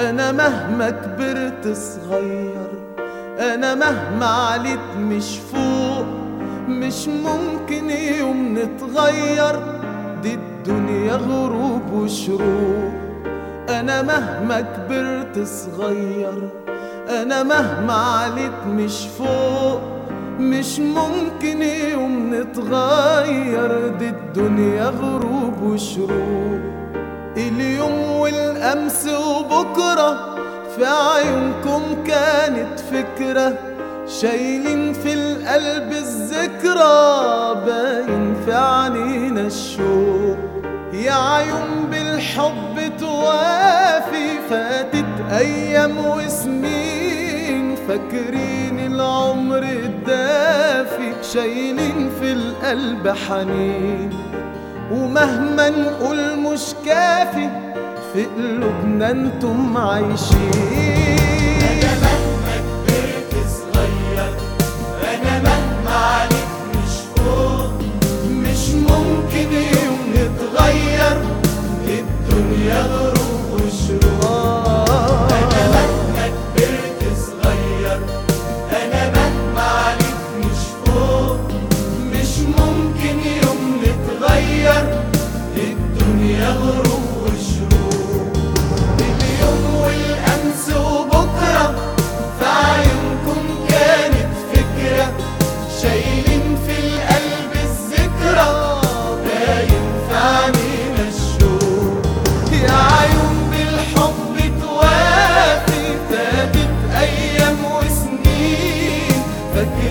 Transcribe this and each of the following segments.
أنا مهما كبرت صغير أنا مهما عليت مش فوق مش ممكن يوم نتغير. دي الدنيا غروب وشروق. أنا مهما كبرت صغير أنا مهما عليت مش فوق مش ممكن يوم نتغير. دي الدنيا غروب وشروق. اليوم والامس وبكرة في عيونكم كانت فكرة شايلين في القلب الذكرى باين في عنينا الشوق. يا عيون بالحب توافي فاتت أيام وسنين فاكرين العمر الدافي شايلين في القلب حنين. ومهما نقول مش كافي في قلوبنا أنتم عايشين.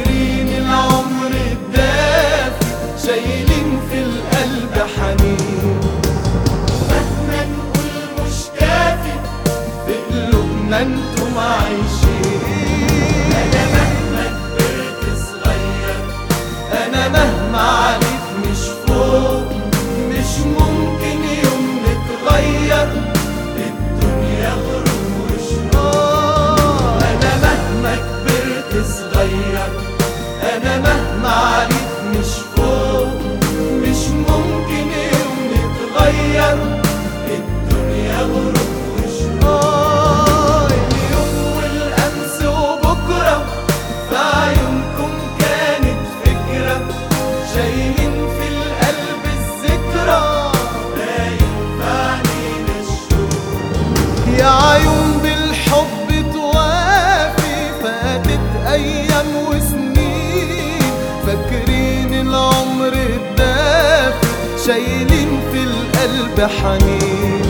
فاكرين العمر الدافي شايلين في القلب حنين. مهما نقول مش كافي في قلوبنا أنتم فاكرين العمر الدافي شايلين في القلب حنين.